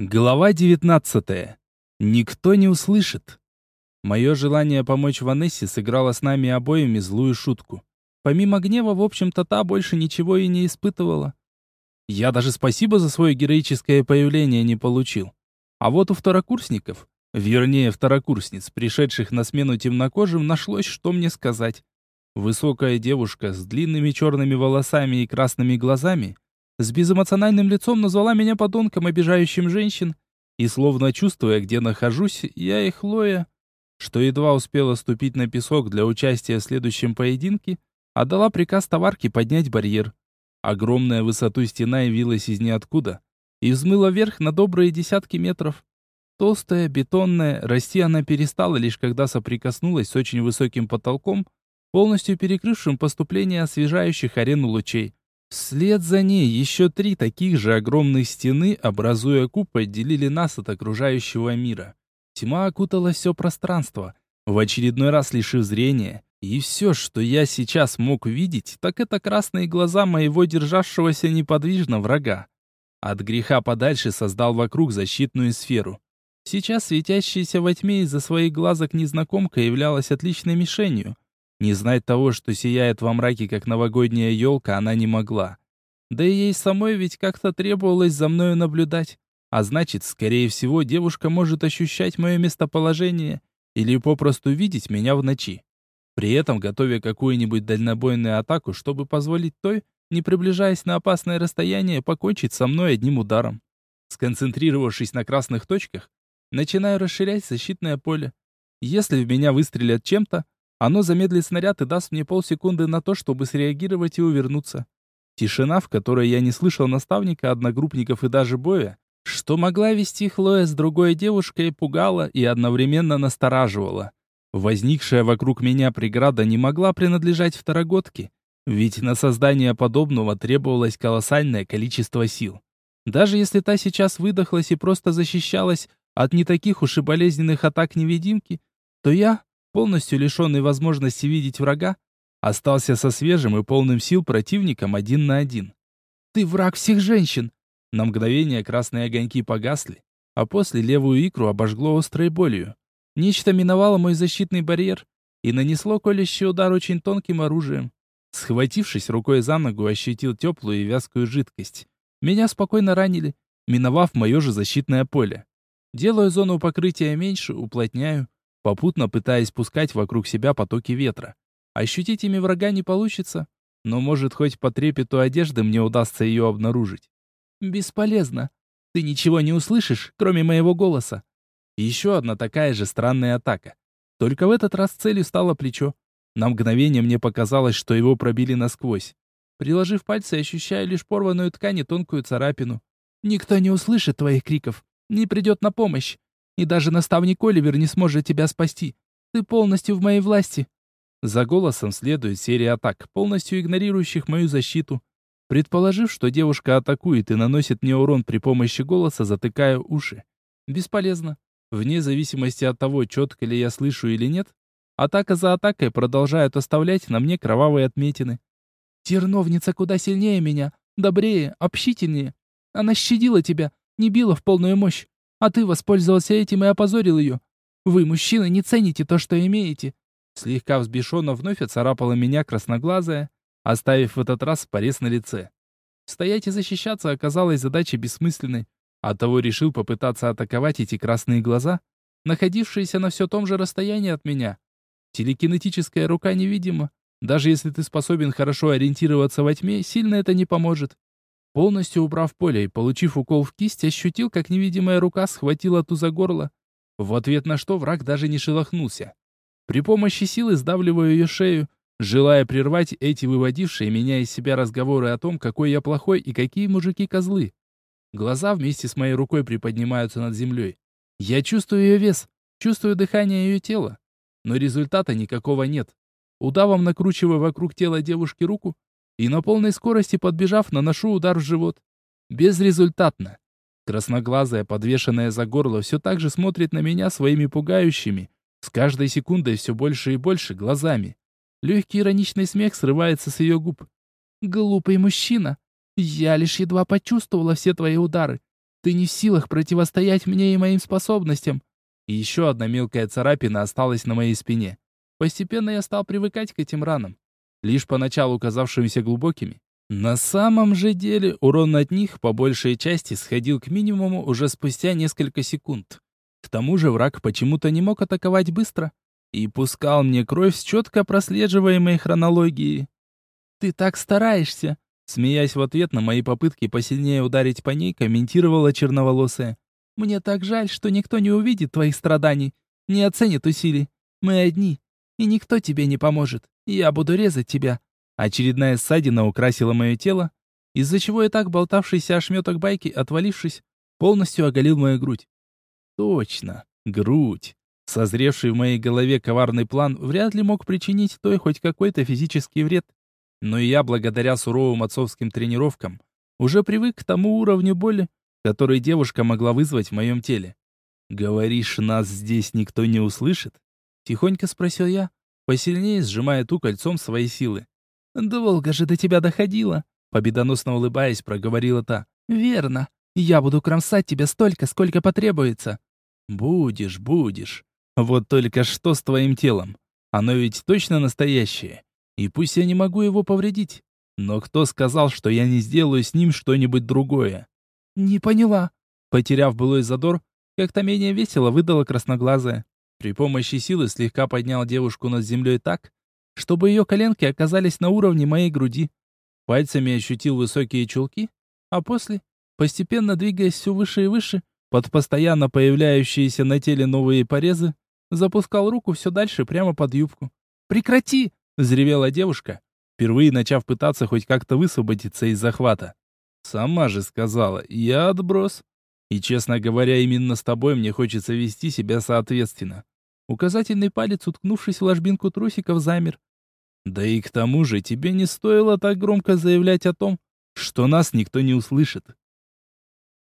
Глава 19. Никто не услышит. Мое желание помочь Ванессе сыграло с нами обоими злую шутку. Помимо гнева, в общем-то, та больше ничего и не испытывала. Я даже спасибо за свое героическое появление не получил. А вот у второкурсников, вернее, второкурсниц, пришедших на смену темнокожим, нашлось, что мне сказать. Высокая девушка с длинными черными волосами и красными глазами – с безэмоциональным лицом назвала меня подонком, обижающим женщин, и, словно чувствуя, где нахожусь, я и Хлоя, что едва успела ступить на песок для участия в следующем поединке, отдала приказ товарке поднять барьер. Огромная высоту стена явилась из ниоткуда и взмыла вверх на добрые десятки метров. Толстая, бетонная, расти она перестала лишь когда соприкоснулась с очень высоким потолком, полностью перекрывшим поступление освежающих арену лучей. Вслед за ней еще три таких же огромных стены, образуя куб, отделили нас от окружающего мира. Тьма окутала все пространство, в очередной раз лишив зрения, и все, что я сейчас мог видеть, так это красные глаза моего державшегося неподвижно врага. От греха подальше создал вокруг защитную сферу. Сейчас светящаяся во тьме из-за своих глазок незнакомка являлась отличной мишенью — не знать того, что сияет во мраке, как новогодняя елка, она не могла. Да и ей самой ведь как-то требовалось за мною наблюдать. А значит, скорее всего, девушка может ощущать мое местоположение или попросту видеть меня в ночи. При этом готовя какую-нибудь дальнобойную атаку, чтобы позволить той, не приближаясь на опасное расстояние, покончить со мной одним ударом. Сконцентрировавшись на красных точках, начинаю расширять защитное поле. Если в меня выстрелят чем-то, оно замедлит снаряд и даст мне полсекунды на то, чтобы среагировать и увернуться. Тишина, в которой я не слышал наставника, одногруппников и даже боя, что могла вести Хлоя с другой девушкой, пугала и одновременно настораживала. Возникшая вокруг меня преграда не могла принадлежать второгодке, ведь на создание подобного требовалось колоссальное количество сил. Даже если та сейчас выдохлась и просто защищалась от не таких уж и болезненных атак невидимки, то я, полностью лишенный возможности видеть врага, остался со свежим и полным сил противником один на один. «Ты враг всех женщин!» На мгновение красные огоньки погасли, а после левую икру обожгло острой болью. Нечто миновало мой защитный барьер и нанесло колющий удар очень тонким оружием. Схватившись рукой за ногу, ощутил теплую и вязкую жидкость. Меня спокойно ранили, миновав мое же защитное поле. Делаю зону покрытия меньше, уплотняю, попутно пытаясь пускать вокруг себя потоки ветра. Ощутить ими врага не получится, но может хоть по трепету одежды мне удастся ее обнаружить. Бесполезно. Ты ничего не услышишь, кроме моего голоса. Еще одна такая же странная атака. Только в этот раз целью стало плечо. На мгновение мне показалось, что его пробили насквозь. Приложив пальцы, ощущаю лишь порванную ткань и тонкую царапину. Никто не услышит твоих криков, не придет на помощь. И даже наставник Оливер не сможет тебя спасти. Ты полностью в моей власти. За голосом следует серия атак, полностью игнорирующих мою защиту. Предположив, что девушка атакует и наносит мне урон при помощи голоса, затыкаю уши. Бесполезно. Вне зависимости от того, четко ли я слышу или нет, атака за атакой продолжает оставлять на мне кровавые отметины. Терновница куда сильнее меня, добрее, общительнее. Она щадила тебя, не била в полную мощь. А ты воспользовался этим и опозорил ее. Вы, мужчины, не цените то, что имеете. Слегка взбешенно вновь оцарапала меня красноглазая, оставив в этот раз порез на лице. Стоять и защищаться оказалось задачей бессмысленной. Оттого решил попытаться атаковать эти красные глаза, находившиеся на все том же расстоянии от меня. Телекинетическая рука невидима. Даже если ты способен хорошо ориентироваться во тьме, сильно это не поможет. Полностью убрав поле и получив укол в кисть, ощутил, как невидимая рука схватила ту за горло, в ответ на что враг даже не шелохнулся. При помощи силы сдавливаю ее шею, желая прервать эти выводившие меня из себя разговоры о том, какой я плохой и какие мужики козлы. Глаза вместе с моей рукой приподнимаются над землей. Я чувствую ее вес, чувствую дыхание ее тела, но результата никакого нет. Удавом накручиваю вокруг тела девушки руку, и на полной скорости подбежав, наношу удар в живот. Безрезультатно. Красноглазая, подвешенная за горло, все так же смотрит на меня своими пугающими, с каждой секундой все больше и больше, глазами. Легкий ироничный смех срывается с ее губ. «Глупый мужчина! Я лишь едва почувствовала все твои удары. Ты не в силах противостоять мне и моим способностям. И еще одна мелкая царапина осталась на моей спине. Постепенно я стал привыкать к этим ранам, лишь поначалу казавшимся глубокими. На самом же деле урон от них по большей части сходил к минимуму уже спустя несколько секунд. К тому же враг почему-то не мог атаковать быстро и пускал мне кровь с четко прослеживаемой хронологией. «Ты так стараешься!» Смеясь в ответ на мои попытки посильнее ударить по ней, комментировала черноволосая. «Мне так жаль, что никто не увидит твоих страданий, не оценит усилий. Мы одни, и никто тебе не поможет. Я буду резать тебя». Очередная ссадина украсила мое тело, из-за чего и так болтавшийся ошметок байки, отвалившись, полностью оголил мою грудь. Точно, грудь. Созревший в моей голове коварный план вряд ли мог причинить той хоть какой-то физический вред. Но и я, благодаря суровым отцовским тренировкам, уже привык к тому уровню боли, который девушка могла вызвать в моем теле. «Говоришь, нас здесь никто не услышит?» Тихонько спросил я, посильнее сжимая ту кольцом своей силы. «Долго же до тебя доходило!» Победоносно улыбаясь, проговорила та. «Верно. Я буду кромсать тебя столько, сколько потребуется». «Будешь, будешь. Вот только что с твоим телом? Оно ведь точно настоящее. И пусть я не могу его повредить. Но кто сказал, что я не сделаю с ним что-нибудь другое? Не поняла. Потеряв былой задор, как-то менее весело выдала красноглазая. При помощи силы слегка поднял девушку над землей так, чтобы ее коленки оказались на уровне моей груди. Пальцами ощутил высокие чулки, а после, постепенно двигаясь все выше и выше, под постоянно появляющиеся на теле новые порезы, запускал руку все дальше прямо под юбку. «Прекрати!» Взревела девушка, впервые начав пытаться хоть как-то высвободиться из захвата. Сама же сказала, я отброс. И, честно говоря, именно с тобой мне хочется вести себя соответственно. Указательный палец, уткнувшись в ложбинку трусиков, замер. Да и к тому же тебе не стоило так громко заявлять о том, что нас никто не услышит.